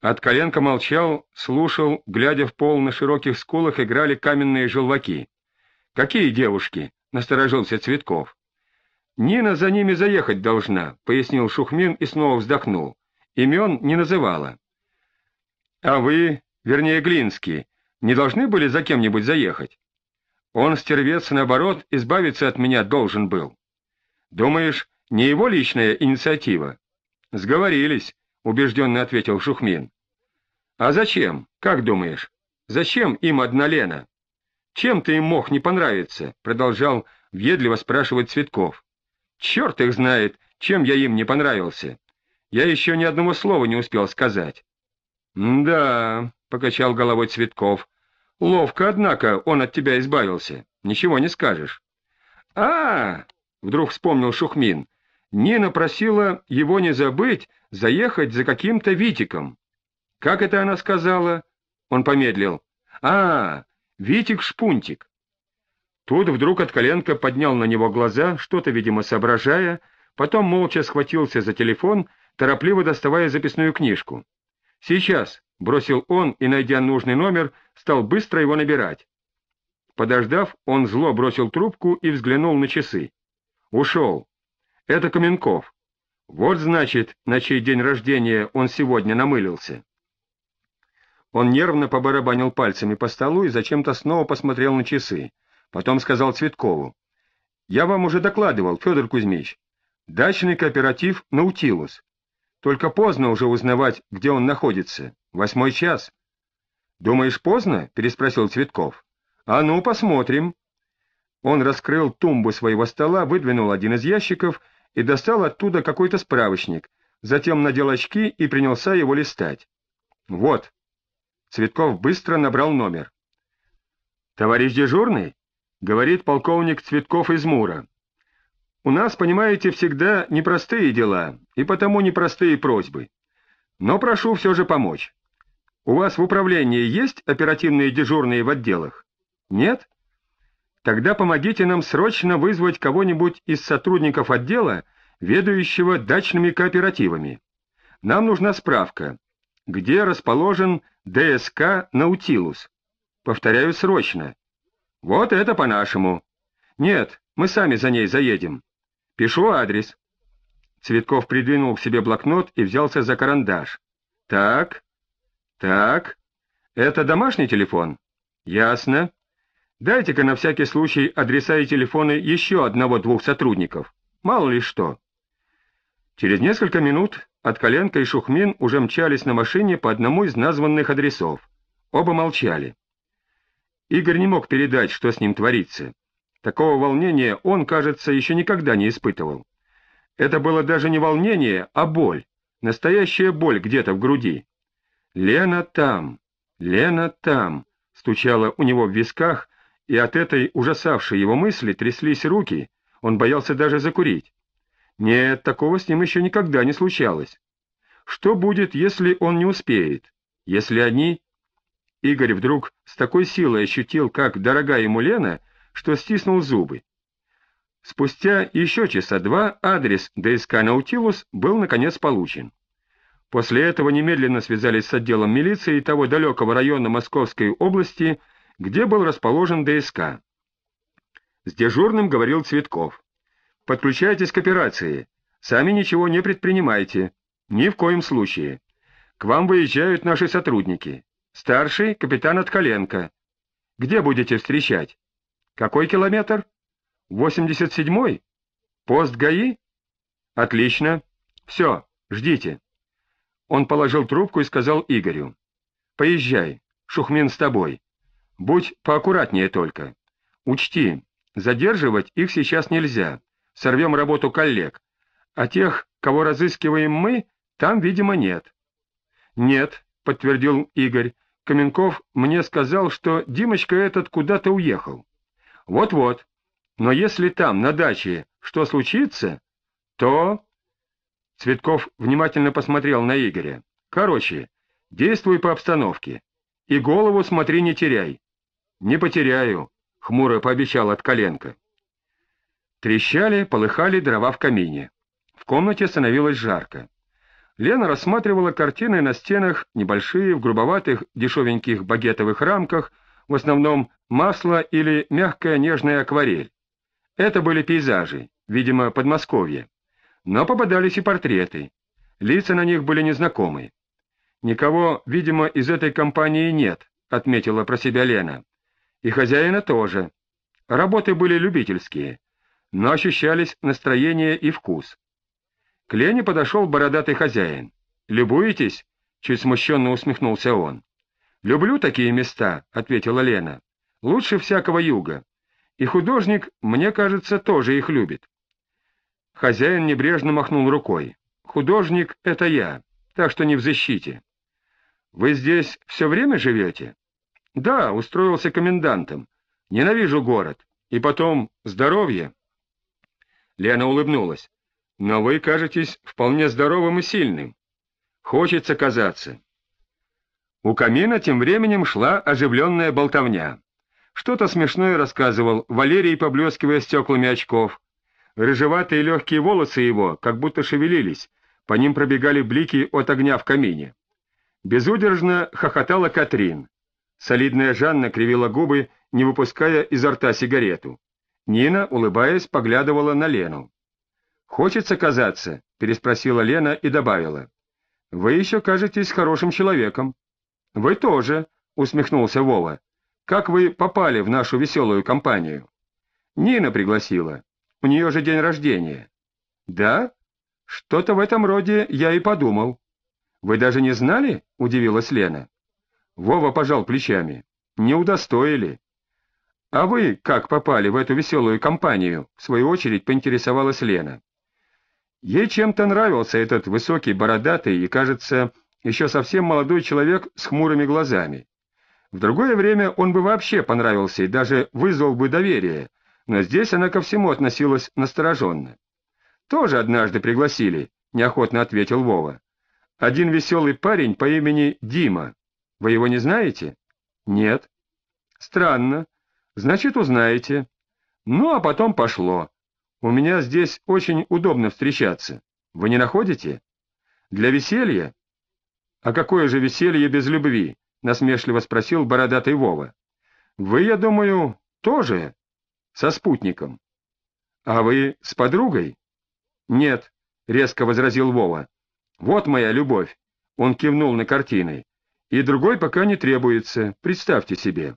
От коленка молчал, слушал, глядя в пол на широких скулах играли каменные желваки. «Какие девушки?» — насторожился Цветков. «Нина за ними заехать должна», — пояснил Шухмин и снова вздохнул. Имен не называла. «А вы, вернее, Глинский, не должны были за кем-нибудь заехать?» Он, стервец, наоборот, избавиться от меня должен был. Думаешь, не его личная инициатива? Сговорились, — убежденно ответил Шухмин. А зачем, как думаешь? Зачем им одна Лена? Чем ты им мог не понравиться? — продолжал въедливо спрашивать Цветков. Черт их знает, чем я им не понравился. Я еще ни одного слова не успел сказать. — Да, — покачал головой Цветков, Ловко, однако, он от тебя избавился. Ничего не скажешь. А, -а, -а вдруг вспомнил Шухмин. Нина просила его не забыть заехать за каким-то Витиком. Как это она сказала? Он помедлил. А, Витик-шпунтик. Тут вдруг от коленка поднял на него глаза, что-то, видимо, соображая, потом молча схватился за телефон, торопливо доставая записную книжку. «Сейчас», — бросил он и, найдя нужный номер, стал быстро его набирать. Подождав, он зло бросил трубку и взглянул на часы. Ушел. Это Каменков. Вот, значит, на чей день рождения он сегодня намылился. Он нервно побарабанил пальцами по столу и зачем-то снова посмотрел на часы. Потом сказал Цветкову. «Я вам уже докладывал, Федор Кузьмич. Дачный кооператив «Наутилус». Только поздно уже узнавать, где он находится. Восьмой час. «Думаешь, поздно?» — переспросил Цветков. «А ну, посмотрим». Он раскрыл тумбу своего стола, выдвинул один из ящиков и достал оттуда какой-то справочник, затем надел очки и принялся его листать. «Вот». Цветков быстро набрал номер. «Товарищ дежурный?» — говорит полковник Цветков из Мура. У нас, понимаете, всегда непростые дела, и потому непростые просьбы. Но прошу все же помочь. У вас в управлении есть оперативные дежурные в отделах? Нет? Тогда помогите нам срочно вызвать кого-нибудь из сотрудников отдела, ведающего дачными кооперативами. Нам нужна справка, где расположен ДСК «Наутилус». Повторяю срочно. Вот это по-нашему. Нет, мы сами за ней заедем. Пишу адрес. Цветков придвинул к себе блокнот и взялся за карандаш. Так, так, это домашний телефон? Ясно. Дайте-ка на всякий случай адреса и телефоны еще одного-двух сотрудников. Мало ли что. Через несколько минут от Коленко и Шухмин уже мчались на машине по одному из названных адресов. Оба молчали. Игорь не мог передать, что с ним творится. Такого волнения он, кажется, еще никогда не испытывал. Это было даже не волнение, а боль, настоящая боль где-то в груди. «Лена там! Лена там!» стучала у него в висках, и от этой ужасавшей его мысли тряслись руки, он боялся даже закурить. Нет, такого с ним еще никогда не случалось. Что будет, если он не успеет? Если они... Игорь вдруг с такой силой ощутил, как дорогая ему Лена, что стиснул зубы. Спустя еще часа два адрес ДСК «Наутилус» был наконец получен. После этого немедленно связались с отделом милиции того далекого района Московской области, где был расположен ДСК. С дежурным говорил Цветков. «Подключайтесь к операции. Сами ничего не предпринимайте. Ни в коем случае. К вам выезжают наши сотрудники. Старший — капитан Откаленко. Где будете встречать? Какой километр? 87-й? Пост ГАИ? Отлично. Все, ждите. Он положил трубку и сказал Игорю. Поезжай, Шухмин с тобой. Будь поаккуратнее только. Учти, задерживать их сейчас нельзя. Сорвем работу коллег. А тех, кого разыскиваем мы, там, видимо, нет. Нет, подтвердил Игорь. Каменков мне сказал, что Димочка этот куда-то уехал. Вот-вот. Но если там, на даче, что случится, то... Цветков внимательно посмотрел на Игоря. Короче, действуй по обстановке. И голову смотри, не теряй. Не потеряю, — хмуро пообещал от коленка. Трещали, полыхали дрова в камине. В комнате становилось жарко. Лена рассматривала картины на стенах, небольшие, в грубоватых, дешевеньких багетовых рамках, в основном масло или мягкая нежная акварель. Это были пейзажи, видимо, Подмосковье. Но попадались и портреты. Лица на них были незнакомы. «Никого, видимо, из этой компании нет», — отметила про себя Лена. «И хозяина тоже. Работы были любительские, но ощущались настроение и вкус. К Лене подошел бородатый хозяин. «Любуетесь?» — чуть смущенно усмехнулся он. «Люблю такие места», — ответила Лена. «Лучше всякого юга. И художник, мне кажется, тоже их любит». Хозяин небрежно махнул рукой. «Художник — это я, так что не в защите». «Вы здесь все время живете?» «Да, устроился комендантом. Ненавижу город. И потом здоровье». Лена улыбнулась. Но вы кажетесь вполне здоровым и сильным. Хочется казаться. У камина тем временем шла оживленная болтовня. Что-то смешное рассказывал Валерий, поблескивая стеклами очков. Рыжеватые легкие волосы его как будто шевелились, по ним пробегали блики от огня в камине. Безудержно хохотала Катрин. Солидная Жанна кривила губы, не выпуская изо рта сигарету. Нина, улыбаясь, поглядывала на Лену. «Хочется казаться?» — переспросила Лена и добавила. «Вы еще кажетесь хорошим человеком». «Вы тоже», — усмехнулся Вова. «Как вы попали в нашу веселую компанию?» «Нина пригласила. У нее же день рождения». «Да? Что-то в этом роде я и подумал». «Вы даже не знали?» — удивилась Лена. Вова пожал плечами. «Не удостоили». «А вы как попали в эту веселую компанию?» — в свою очередь поинтересовалась Лена. Ей чем-то нравился этот высокий, бородатый и, кажется, еще совсем молодой человек с хмурыми глазами. В другое время он бы вообще понравился и даже вызвал бы доверие, но здесь она ко всему относилась настороженно. «Тоже однажды пригласили», — неохотно ответил Вова. «Один веселый парень по имени Дима. Вы его не знаете?» «Нет». «Странно. Значит, узнаете». Ну, а потом пошло. У меня здесь очень удобно встречаться. Вы не находите? Для веселья? А какое же веселье без любви? Насмешливо спросил бородатый Вова. Вы, я думаю, тоже со спутником. А вы с подругой? Нет, резко возразил Вова. Вот моя любовь. Он кивнул на картины. И другой пока не требуется, представьте себе.